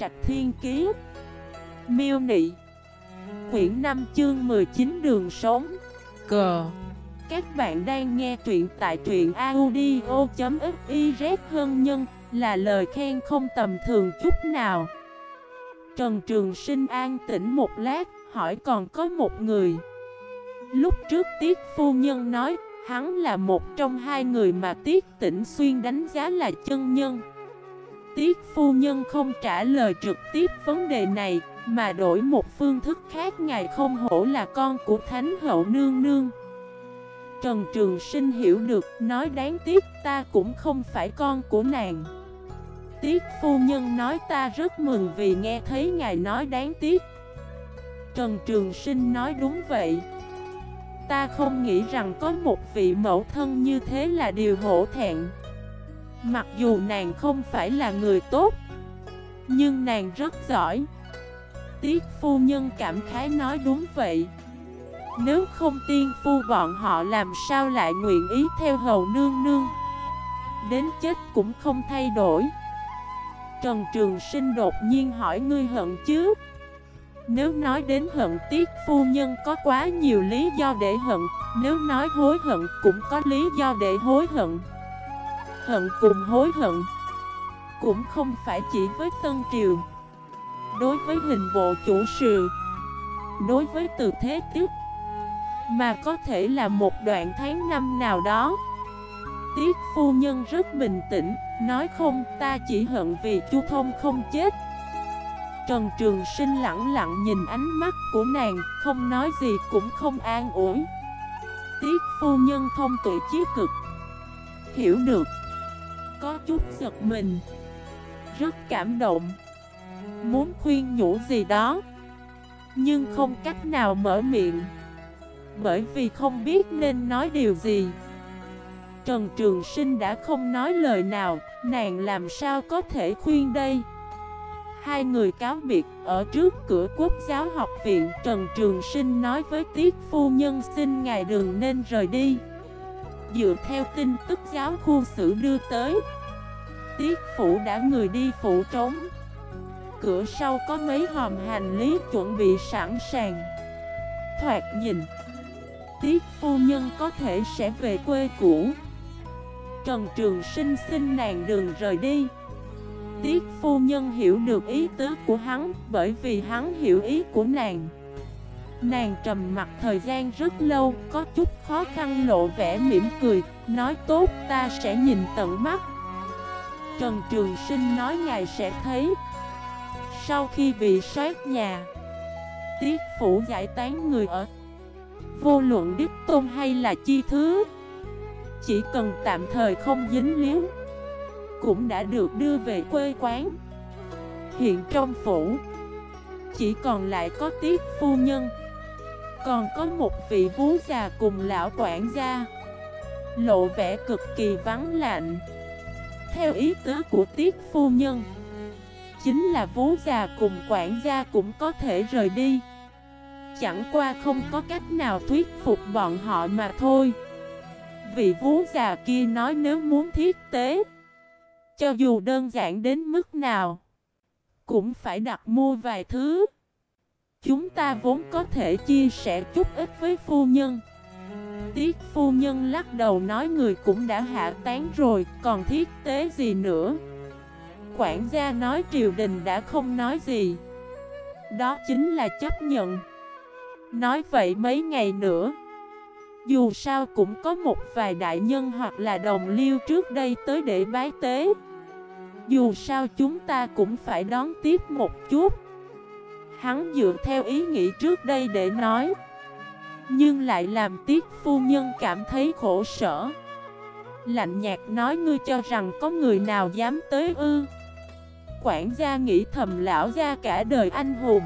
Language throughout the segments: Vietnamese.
Trạch Thiên Kiế Miêu Nị. Quyển 5 chương 19 Đường Sống. Cờ Các bạn đang nghe truyện tại truyện audio.xyz Hân Nhân Là lời khen không tầm thường chút nào. Trần Trường Sinh an tĩnh một lát Hỏi còn có một người. Lúc trước Tiết Phu Nhân nói Hắn là một trong hai người mà Tiết Tĩnh Xuyên đánh giá là chân nhân Tiết Phu Nhân không trả lời trực tiếp vấn đề này, Mà đổi một phương thức khác Ngài không hổ là con của Thánh Hậu Nương Nương. Trần Trường Sinh hiểu được, Nói đáng tiếc ta cũng không phải con của nàng. Tiết Phu Nhân nói ta rất mừng vì nghe thấy Ngài nói đáng tiếc. Trần Trường Sinh nói đúng vậy. Ta không nghĩ rằng có một vị mẫu thân như thế là điều hổ thẹn. Mặc dù nàng không phải là người tốt, Nhưng nàng rất giỏi. Tiết phu nhân cảm khái nói đúng vậy. Nếu không tiên phu bọn họ làm sao lại nguyện ý theo hầu nương nương, Đến chết cũng không thay đổi. Trần Trường Sinh đột nhiên hỏi ngươi hận chứ? Nếu nói đến hận, Tiết phu nhân có quá nhiều lý do để hận. Nếu nói hối hận cũng có lý do để hối hận. Hận cùng hối hận Cũng không phải chỉ với Tân Triều Đối với hình bộ chủ sự Đối với từ thế tiếp Mà có thể là một đoạn tháng năm nào đó Tiết phu nhân rất bình tĩnh Nói không ta chỉ hận vì chu thông không chết Trần Trường Sinh lặng lặng nhìn ánh mắt của nàng, không nói gì cũng không an ủi. Tiết phu nhân thông tuệ chí cực. Hiểu được. Có chút giật mình. Rất cảm động. Muốn khuyên nhủ gì đó. Nhưng không cách nào mở miệng. Bởi vì không biết nên nói điều gì. Trần Trường Sinh đã không nói lời nào, nàng làm sao có thể khuyên đây? Hai người cáo biệt ở trước cửa quốc giáo học viện Trần Trường Sinh nói với Tiết Phu Nhân xin ngài đừng nên rời đi Dựa theo tin tức giáo khu sử đưa tới, Tiết Phủ đã người đi phủ trống Cửa sau có mấy hòm hành lý chuẩn bị sẵn sàng. Thoạt nhìn, Tiết Phu Nhân có thể sẽ về quê cũ. Trần Trường Sinh xin nàng đừng rời đi. Tiết phu nhân hiểu được ý tứ của hắn bởi vì hắn hiểu ý của nàng. Nàng trầm mặt thời gian rất lâu, có chút khó khăn lộ vẻ mỉm cười, nói tốt ta sẽ nhìn tận mắt. Trần Trường Sinh nói ngài sẽ thấy. Sau khi bị sát nhà Tiết phủ giải tán người ở Vô luận đức tôn hay là chi thứ Chỉ cần tạm thời không dính líu cũng đã được đưa về quê quán. Hiện trong phủ Chỉ còn lại có tiết phu nhân. Còn có một vị vú già cùng lão quản gia. Lộ vẻ cực kỳ vắng lạnh. Theo ý tứ của tiết phu nhân, Chính là vú già cùng quản gia cũng có thể rời đi. Chẳng qua không có cách nào thuyết phục bọn họ mà thôi. Vị vú già kia nói nếu muốn thiết tế, cho dù đơn giản đến mức nào, Cũng phải đặt mua vài thứ. Chúng ta vốn có thể chia sẻ chút ít với phu nhân. Tiết phu nhân lắc đầu nói người cũng đã hạ tán rồi, Còn thiết tế gì nữa? Quản gia nói triều đình đã không nói gì. Đó chính là chấp nhận. Nói vậy mấy ngày nữa, Dù sao cũng có một vài đại nhân hoặc là đồng liêu trước đây tới để bái tế. Dù sao chúng ta cũng phải đón tiếp một chút. Hắn dựa theo ý nghĩ trước đây để nói. Nhưng lại làm tiếc phu nhân cảm thấy khổ sở. Lạnh nhạt nói ngươi cho rằng có người nào dám tới ư. Quản gia nghĩ thầm lão gia cả đời anh hùng.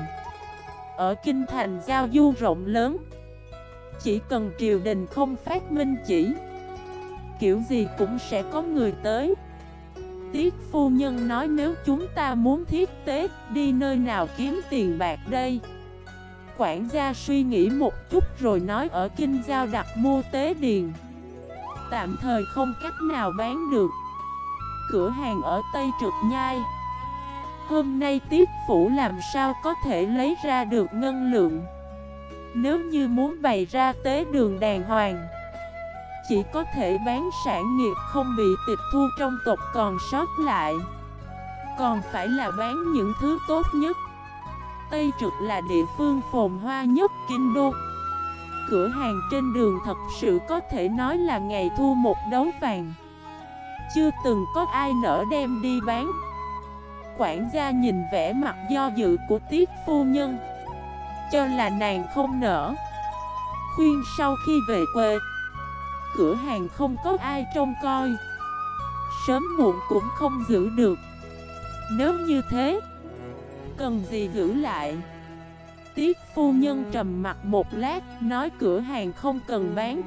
Ở kinh thành giao du rộng lớn. Chỉ cần triều đình không phát minh chỉ, Kiểu gì cũng sẽ có người tới. Tiết phu nhân nói nếu chúng ta muốn thiết tế, đi nơi nào kiếm tiền bạc đây? Quản gia suy nghĩ một chút rồi nói ở kinh giao đặt mua tế điền. Tạm thời không cách nào bán được. Cửa hàng ở Tây Trực Nhai. Hôm nay tiết phủ làm sao có thể lấy ra được ngân lượng Nếu như muốn bày ra tế đường đàng hoàng chỉ có thể bán sản nghiệp không bị tịch thu trong tộc còn sót lại. Còn phải là bán những thứ tốt nhất. Tây Trực là địa phương phồn hoa nhất Kinh Đô. Cửa hàng trên đường thật sự có thể nói là ngày thu một đấu vàng. Chưa từng có ai nỡ đem đi bán. Quản gia nhìn vẻ mặt do dự của tiết phu nhân. Cho là nàng không nở Khuyên sau khi về quê Cửa hàng không có ai trông coi. Sớm muộn cũng không giữ được. Nếu như thế Cần gì giữ lại? Tiết phu nhân trầm mặt một lát Nói cửa hàng không cần bán.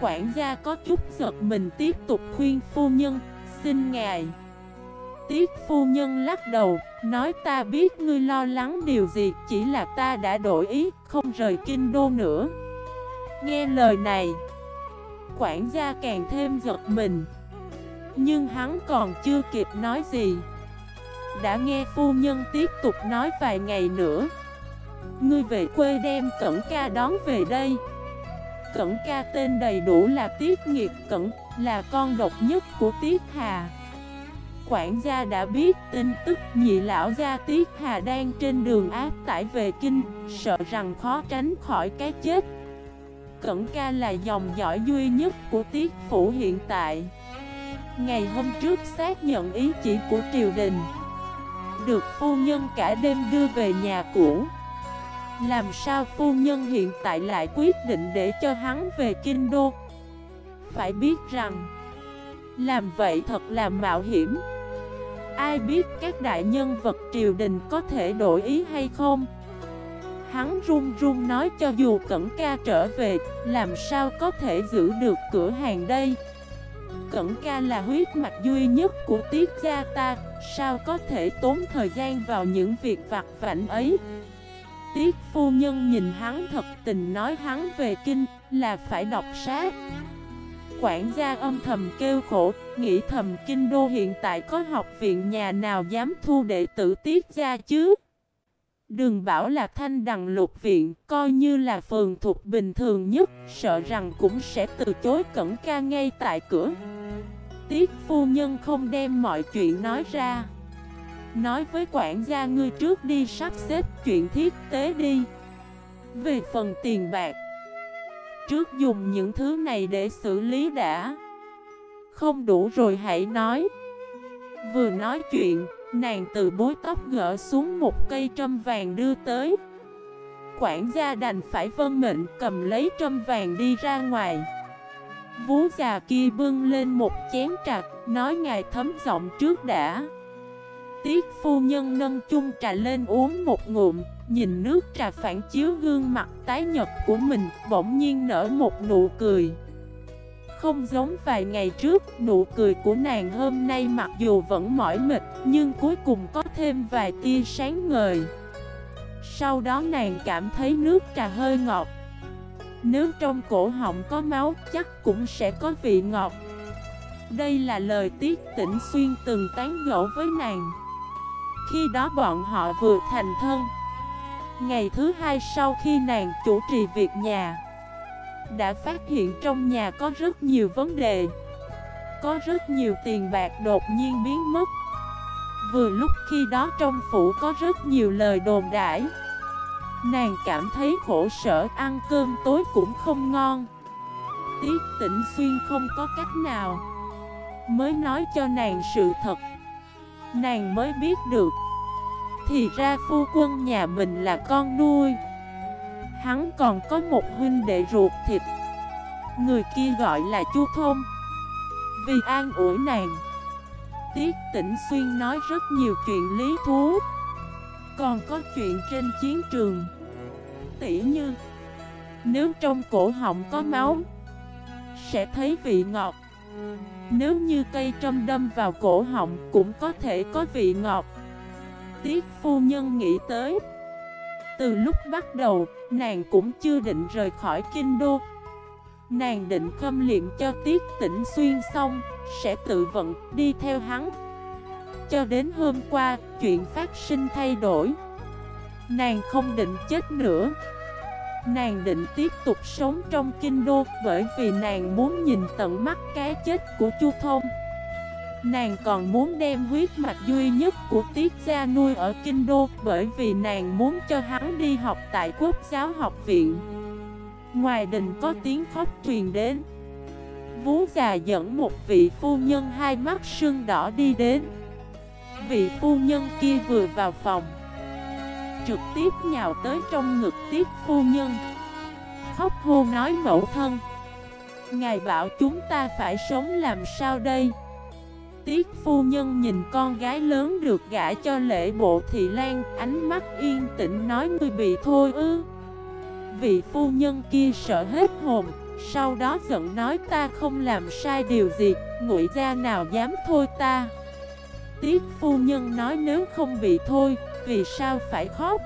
Quản gia có chút giật mình tiếp tục khuyên phu nhân Xin ngài. Tiết phu nhân lắc đầu, nói ta biết ngươi lo lắng điều gì, chỉ là ta đã đổi ý, không rời kinh đô nữa. Nghe lời này, quản gia càng thêm giật mình. Nhưng hắn còn chưa kịp nói gì. Đã nghe phu nhân tiếp tục nói vài ngày nữa. Ngươi về quê đem Cẩn ca đón về đây. Cẩn ca tên đầy đủ là Tiết Nghiệp Cẩn, là con độc nhất của Tiết Hà quản gia đã biết tin tức nhị lão gia Tiết Hà đang trên đường áp tải về kinh, sợ rằng khó tránh khỏi cái chết. Cẩn ca là dòng dõi duy nhất của Tiết Phủ hiện tại. Ngày hôm trước xác nhận ý chỉ của triều đình, được phu nhân cả đêm đưa về nhà cũ. Làm sao phu nhân hiện tại lại quyết định để cho hắn về kinh đô? Phải biết rằng, làm vậy thật là mạo hiểm. Ai biết các đại nhân vật triều đình có thể đổi ý hay không? Hắn run run nói cho dù Cẩn ca trở về, làm sao có thể giữ được cửa hàng đây? Cẩn ca là huyết mạch duy nhất của tiết gia ta, sao có thể tốn thời gian vào những việc vặt vảnh ấy? Tiết phu nhân nhìn hắn thật tình nói hắn về kinh là phải đọc sát quản gia âm thầm kêu khổ, nghĩ thầm kinh đô hiện tại có học viện nhà nào dám thu đệ tử tiết ra chứ. Đừng bảo là thanh đằng lục viện, coi như là phường thuộc bình thường nhất, sợ rằng cũng sẽ từ chối cẩn ca ngay tại cửa. Tiết phu nhân không đem mọi chuyện nói ra. Nói với quản gia ngươi trước đi sắp xếp chuyện thiết tế đi. Về phần tiền bạc Trước dùng những thứ này để xử lý đã Không đủ rồi hãy nói Vừa nói chuyện Nàng từ bối tóc gỡ xuống một cây trâm vàng đưa tới. Quản gia đành phải vân mệnh cầm lấy trâm vàng đi ra ngoài. Vú già kia bưng lên một chén trà, Nói ngài thấm giọng trước đã. Tiết phu nhân nâng chung trà lên uống một ngụm Nhìn nước trà phản chiếu gương mặt tái nhật của mình Bỗng nhiên nở một nụ cười. Không giống vài ngày trước, Nụ cười của nàng hôm nay mặc dù vẫn mỏi mệt, Nhưng cuối cùng có thêm vài tia sáng ngời. Sau đó nàng cảm thấy nước trà hơi ngọt. Nếu trong cổ họng có máu, chắc cũng sẽ có vị ngọt. Đây là lời tiết tỉnh xuyên từng tán gẫu với nàng. Khi đó bọn họ vừa thành thân. Ngày thứ hai sau khi nàng chủ trì việc nhà đã phát hiện trong nhà có rất nhiều vấn đề. Có rất nhiều tiền bạc đột nhiên biến mất. Vừa lúc khi đó trong phủ có rất nhiều lời đồn đãi. Nàng cảm thấy khổ sở, ăn cơm tối cũng không ngon. Tiết tỉnh xuyên không có cách nào Mới nói cho nàng sự thật. Nàng mới biết được, thì ra phu quân nhà mình là con nuôi. Hắn còn có một huynh đệ ruột thịt. Người kia gọi là Chu Thôn Vì an ủi nàng Tiết tỉnh xuyên nói rất nhiều chuyện lý thú. Còn có chuyện trên chiến trường. Tỉ như Nếu trong cổ họng có máu Sẽ thấy vị ngọt. Nếu như cây trâm đâm vào cổ họng Cũng có thể có vị ngọt. Tiết phu nhân nghĩ tới Từ lúc bắt đầu, nàng cũng chưa định rời khỏi kinh đô. Nàng định khâm liệm cho tiết Tĩnh xuyên xong Sẽ tự vận đi theo hắn. Cho đến hôm qua, chuyện phát sinh thay đổi. Nàng không định chết nữa. Nàng định tiếp tục sống trong kinh đô Bởi vì nàng muốn nhìn tận mắt cái chết của Chu Thông. Nàng còn muốn đem huyết mạch duy nhất của Tiết Gia nuôi ở Kinh Đô Bởi vì nàng muốn cho hắn đi học tại Quốc giáo học viện. Ngoài đình có tiếng khóc truyền đến. Vú già dẫn một vị phu nhân hai mắt sưng đỏ đi đến. Vị phu nhân kia vừa vào phòng, Trực tiếp nhào tới trong ngực Tiết phu nhân, Khóc hô nói mẫu thân, Ngài bảo chúng ta phải sống làm sao đây? Tiết phu nhân nhìn con gái lớn được gả cho lễ bộ thị lan, Ánh mắt yên tĩnh nói, ngươi bị thôi ư? Vị phu nhân kia sợ hết hồn, Sau đó giận nói, ta không làm sai điều gì, Ngụy gia nào dám thôi ta? Tiết phu nhân nói, nếu không bị thôi, Vì sao phải khóc?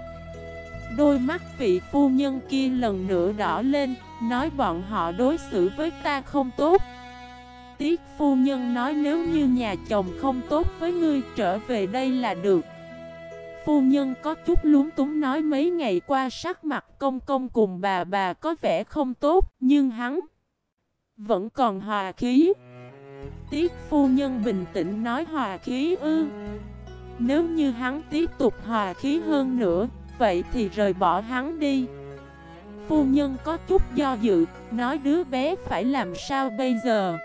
Đôi mắt vị phu nhân kia lần nữa đỏ lên, Nói, bọn họ đối xử với ta không tốt. Tiết phu nhân nói nếu như nhà chồng không tốt với ngươi trở về đây là được. Phu nhân có chút lúng túng nói mấy ngày qua sắc mặt công công cùng bà bà có vẻ không tốt, Nhưng hắn vẫn còn hòa khí. Tiết phu nhân bình tĩnh nói hòa khí ư. Nếu như hắn tiếp tục hòa khí hơn nữa, Vậy thì rời bỏ hắn đi. Phu nhân có chút do dự, Nói đứa bé phải làm sao bây giờ?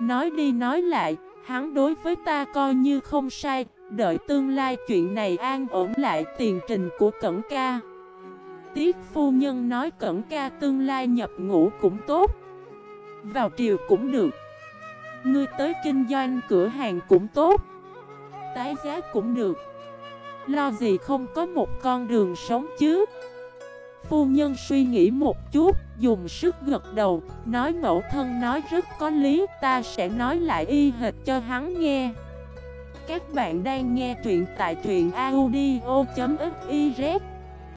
Nói đi nói lại, hắn đối với ta coi như không sai, đợi tương lai chuyện này an ổn lại tiền trình của Cẩn ca. Tiết phu nhân nói Cẩn ca tương lai nhập ngũ cũng tốt, vào triều cũng được. Ngươi tới kinh doanh cửa hàng cũng tốt, tái giá cũng được. Lo gì không có một con đường sống chứ? Phu nhân suy nghĩ một chút, dùng sức gật đầu, nói mẫu thân nói rất có lý, ta sẽ nói lại y hệt cho hắn nghe. Các bạn đang nghe truyện tại truyện audio.fif